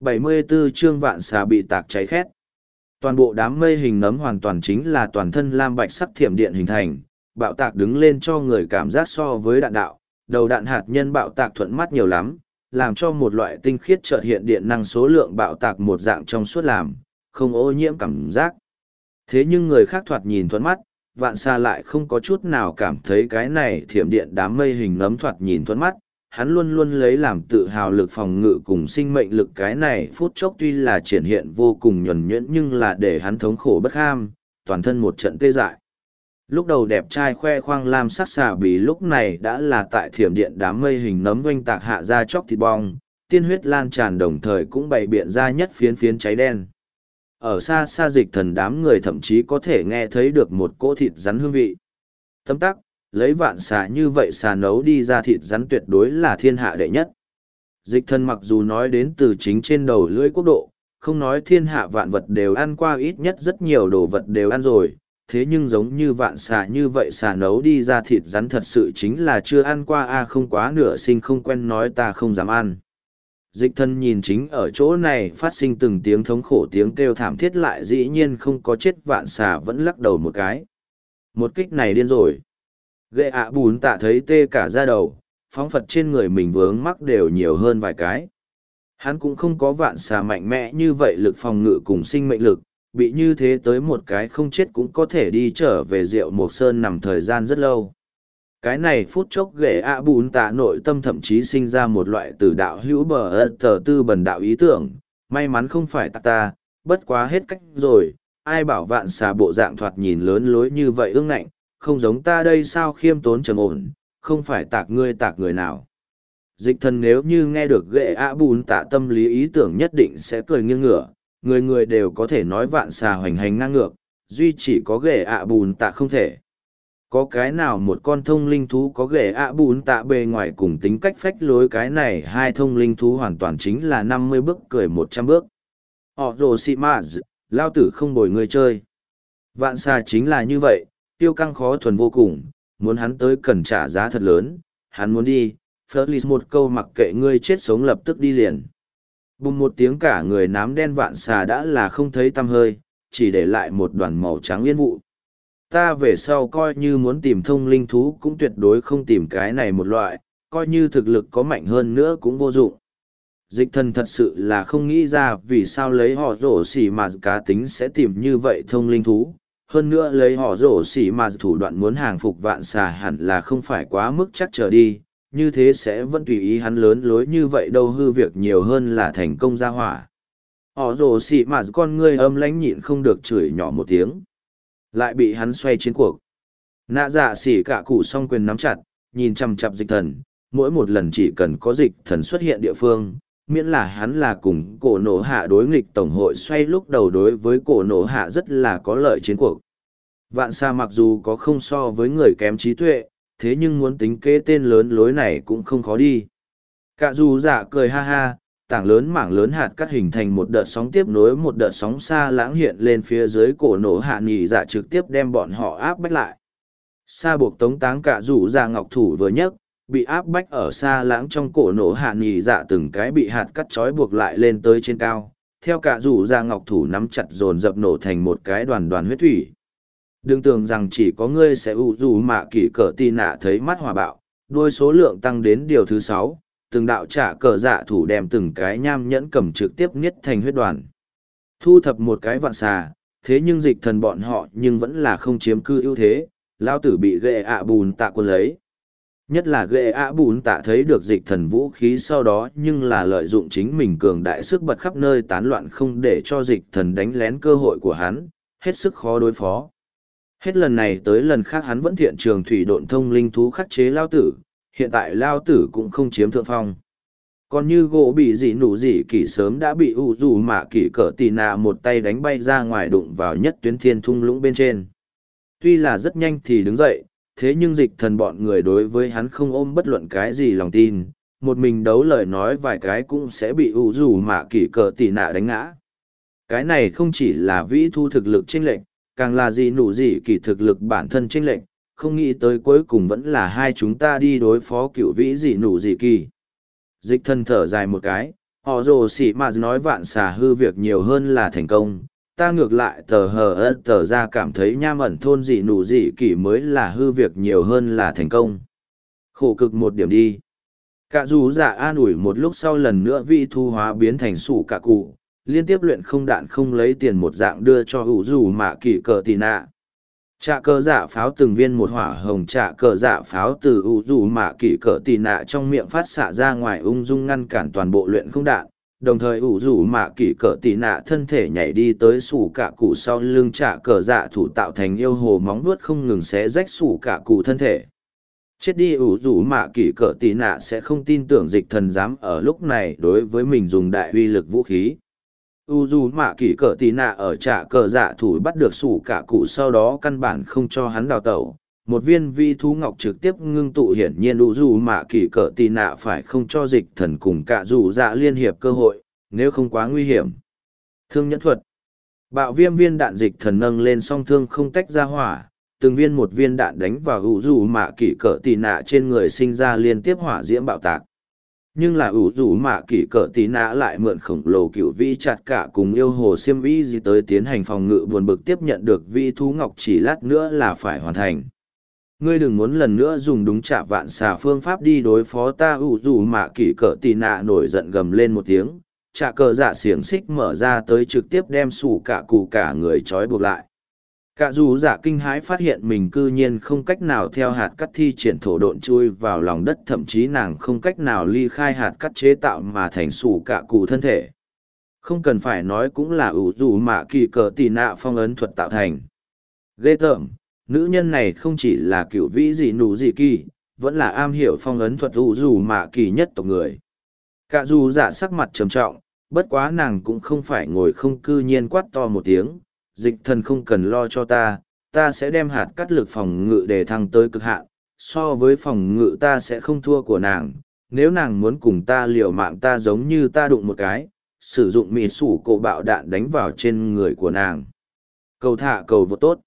74 chương vạn xà bị tạc cháy khét. Toàn bộ đám mây hình nấm hoàn toàn chính là toàn thân lam bạch sắc thiểm điện hình thành, bạo tạc đứng lên cho người cảm giác so với đạn đạo, đầu đạn hạt nhân bạo tạc thuận mắt nhiều lắm, làm cho một loại tinh khiết chợt hiện điện năng số lượng bạo tạc một dạng trong suốt làm, không ô nhiễm cảm giác. Thế nhưng người khác thoạt nhìn thuận mắt, vạn xa lại không có chút nào cảm thấy cái này thiểm điện đám mây hình nấm thoạt nhìn thuận mắt, hắn luôn luôn lấy làm tự hào lực phòng ngự cùng sinh mệnh lực cái này phút chốc tuy là triển hiện vô cùng nhuẩn nhuyễn nhưng là để hắn thống khổ bất ham, toàn thân một trận tê dại. Lúc đầu đẹp trai khoe khoang lam sắc xà bì lúc này đã là tại thiểm điện đám mây hình nấm oanh tạc hạ ra chóc thịt bong, tiên huyết lan tràn đồng thời cũng bày biện ra nhất phiến phiến cháy đen. Ở xa xa dịch thần đám người thậm chí có thể nghe thấy được một cỗ thịt rắn hương vị. Tấm tắc, lấy vạn xà như vậy xà nấu đi ra thịt rắn tuyệt đối là thiên hạ đệ nhất. Dịch thân mặc dù nói đến từ chính trên đầu lưỡi quốc độ, không nói thiên hạ vạn vật đều ăn qua ít nhất rất nhiều đồ vật đều ăn rồi, thế nhưng giống như vạn xà như vậy xà nấu đi ra thịt rắn thật sự chính là chưa ăn qua a không quá nửa sinh không quen nói ta không dám ăn. Dịch thân nhìn chính ở chỗ này phát sinh từng tiếng thống khổ tiếng kêu thảm thiết lại dĩ nhiên không có chết vạn xà vẫn lắc đầu một cái. Một kích này điên rồi. Ghệ ạ bùn tạ thấy tê cả ra đầu, phóng phật trên người mình vướng mắc đều nhiều hơn vài cái. Hắn cũng không có vạn xà mạnh mẽ như vậy lực phòng ngự cùng sinh mệnh lực, bị như thế tới một cái không chết cũng có thể đi trở về rượu mộc sơn nằm thời gian rất lâu cái này phút chốc ghệ ạ bùn tạ nội tâm thậm chí sinh ra một loại từ đạo hữu bờ ơ tờ tư bần đạo ý tưởng may mắn không phải ta ta bất quá hết cách rồi ai bảo vạn xà bộ dạng thoạt nhìn lớn lối như vậy ương ngạnh không giống ta đây sao khiêm tốn trầm ổn không phải tạc ngươi tạc người nào dịch thần nếu như nghe được ghệ ạ bùn tạ tâm lý ý tưởng nhất định sẽ cười nghiêng ngửa người người đều có thể nói vạn xà hoành hành ngang ngược, duy chỉ có ghệ ạ bùn tạ không thể. Có cái nào một con thông linh thú có ghệ ạ bùn tạ bề ngoài cùng tính cách phách lối cái này hai thông linh thú hoàn toàn chính là năm mươi bước cười một trăm bước. Họ rồ xị mạ lao tử không bồi người chơi. Vạn xà chính là như vậy, tiêu căng khó thuần vô cùng, muốn hắn tới cần trả giá thật lớn, hắn muốn đi, Flerlis một câu mặc kệ ngươi chết sống lập tức đi liền. Bùng một tiếng cả người nám đen vạn xà đã là không thấy tăm hơi, chỉ để lại một đoàn màu trắng yên vụ. Ta về sau coi như muốn tìm thông linh thú cũng tuyệt đối không tìm cái này một loại, coi như thực lực có mạnh hơn nữa cũng vô dụng. Dịch thần thật sự là không nghĩ ra vì sao lấy họ rổ xỉ mà cá tính sẽ tìm như vậy thông linh thú. Hơn nữa lấy họ rổ xỉ mà thủ đoạn muốn hàng phục vạn xà hẳn là không phải quá mức chắc trở đi, như thế sẽ vẫn tùy ý hắn lớn lối như vậy đâu hư việc nhiều hơn là thành công ra hỏa. Họ rổ xỉ mà con ngươi âm lãnh nhịn không được chửi nhỏ một tiếng. Lại bị hắn xoay chiến cuộc. Nạ dạ xỉ cả cụ song quyền nắm chặt, nhìn chằm chặp dịch thần, mỗi một lần chỉ cần có dịch thần xuất hiện địa phương, miễn là hắn là cùng cổ nổ hạ đối nghịch tổng hội xoay lúc đầu đối với cổ nổ hạ rất là có lợi chiến cuộc. Vạn xa mặc dù có không so với người kém trí tuệ, thế nhưng muốn tính kế tên lớn lối này cũng không khó đi. Cả dù giả cười ha ha, tảng lớn mảng lớn hạt cắt hình thành một đợt sóng tiếp nối một đợt sóng xa lãng hiện lên phía dưới cổ nổ hạ nghỉ dạ trực tiếp đem bọn họ áp bách lại. Xa buộc tống táng cả rủ ra dạ ngọc thủ vừa nhấc, bị áp bách ở xa lãng trong cổ nổ hạ nghỉ dạ từng cái bị hạt cắt trói buộc lại lên tới trên cao. Theo cả rủ ra ngọc thủ nắm chặt dồn dập nổ thành một cái đoàn đoàn huyết thủy. Đừng tưởng rằng chỉ có ngươi sẽ ủ dù mạ kỷ cỡ tì nạ thấy mắt hòa bạo. Đôi số lượng tăng đến điều thứ sáu. Từng đạo trả cờ dạ thủ đem từng cái nham nhẫn cầm trực tiếp niết thành huyết đoàn. Thu thập một cái vạn xà. Thế nhưng dịch thần bọn họ nhưng vẫn là không chiếm cư ưu thế. Lao tử bị ghệ ạ bùn tạ quân lấy nhất là ghệ ạ bùn tạ thấy được dịch thần vũ khí sau đó nhưng là lợi dụng chính mình cường đại sức bật khắp nơi tán loạn không để cho dịch thần đánh lén cơ hội của hắn hết sức khó đối phó Hết lần này tới lần khác hắn vẫn thiện trường thủy độn thông linh thú khắc chế lao tử, hiện tại lao tử cũng không chiếm thượng phong. Còn như gỗ bị dị nụ dị kỷ sớm đã bị ủ dù mạ kỷ cỡ tì nạ một tay đánh bay ra ngoài đụng vào nhất tuyến thiên thung lũng bên trên. Tuy là rất nhanh thì đứng dậy, thế nhưng dịch thần bọn người đối với hắn không ôm bất luận cái gì lòng tin, một mình đấu lời nói vài cái cũng sẽ bị ủ rủ mạ kỷ cỡ tì nạ đánh ngã. Cái này không chỉ là vĩ thu thực lực chênh lệnh, càng là gì nụ gì kỳ thực lực bản thân chênh lệnh, không nghĩ tới cuối cùng vẫn là hai chúng ta đi đối phó cựu vĩ gì nụ gì kỳ. Dịch thần thở dài một cái, họ rồ xỉ mà nói vạn xà hư việc nhiều hơn là thành công ta ngược lại tờ hờ ân tờ ra cảm thấy nham ẩn thôn dị nụ dị kỷ mới là hư việc nhiều hơn là thành công. Khổ cực một điểm đi. Cả dù dạ an ủi một lúc sau lần nữa vị thu hóa biến thành sủ cả cụ, liên tiếp luyện không đạn không lấy tiền một dạng đưa cho hữu dù mạ kỷ cờ tì nạ. Trạ cờ dạ pháo từng viên một hỏa hồng trạ cờ dạ pháo từ ủ dù mạ kỷ cờ tì nạ trong miệng phát xạ ra ngoài ung dung ngăn cản toàn bộ luyện không đạn đồng thời ủ rủ mạ kỷ cỡ tì nạ thân thể nhảy đi tới sủ cả cụ sau lưng trả cờ dạ thủ tạo thành yêu hồ móng vuốt không ngừng xé rách sủ cả cụ thân thể. Chết đi ủ rủ mạ kỷ cỡ tì nạ sẽ không tin tưởng dịch thần dám ở lúc này đối với mình dùng đại uy lực vũ khí. U dù mạ kỷ cỡ tì nạ ở trả cờ dạ thủ bắt được sủ cả cụ sau đó căn bản không cho hắn đào tẩu một viên vi thú ngọc trực tiếp ngưng tụ hiển nhiên đủ dù mạ kỳ cỡ tì nạ phải không cho dịch thần cùng cả dù dạ liên hiệp cơ hội, nếu không quá nguy hiểm. Thương nhẫn thuật. Bạo viêm viên đạn dịch thần nâng lên song thương không tách ra hỏa, từng viên một viên đạn đánh vào ủ dù mạ kỳ cỡ tì nạ trên người sinh ra liên tiếp hỏa diễm bạo tạc. Nhưng là ủ dù mạ kỳ cỡ tì nạ lại mượn khổng lồ cựu vĩ chặt cả cùng yêu hồ xiêm vĩ gì tới tiến hành phòng ngự buồn bực tiếp nhận được vi thú ngọc chỉ lát nữa là phải hoàn thành ngươi đừng muốn lần nữa dùng đúng trả vạn xà phương pháp đi đối phó ta, ủ dù mạ kỷ cỡ tì nạ nổi giận gầm lên một tiếng. Trả cờ dạ xiềng xích mở ra tới trực tiếp đem sủ cả cụ cả người trói buộc lại. Cả dù giả kinh hãi phát hiện mình cư nhiên không cách nào theo hạt cắt thi triển thổ độn chui vào lòng đất, thậm chí nàng không cách nào ly khai hạt cắt chế tạo mà thành sủ cả cụ thân thể. Không cần phải nói cũng là ủ dù mạ kỳ cờ tì nạ phong ấn thuật tạo thành. Ghê tởm nữ nhân này không chỉ là cựu vĩ gì nụ gì kỳ, vẫn là am hiểu phong ấn thuật ủ dù mạ kỳ nhất tộc người. Cả dù giả sắc mặt trầm trọng, bất quá nàng cũng không phải ngồi không cư nhiên quát to một tiếng, dịch thần không cần lo cho ta ta sẽ đem hạt cắt lực phòng ngự để thăng tới cực hạn, so với phòng ngự ta sẽ không thua của nàng, nếu nàng muốn cùng ta liều mạng ta giống như ta đụng một cái, sử dụng mì sủ cổ bạo đạn đánh vào trên người của nàng. Cầu thả cầu vô tốt.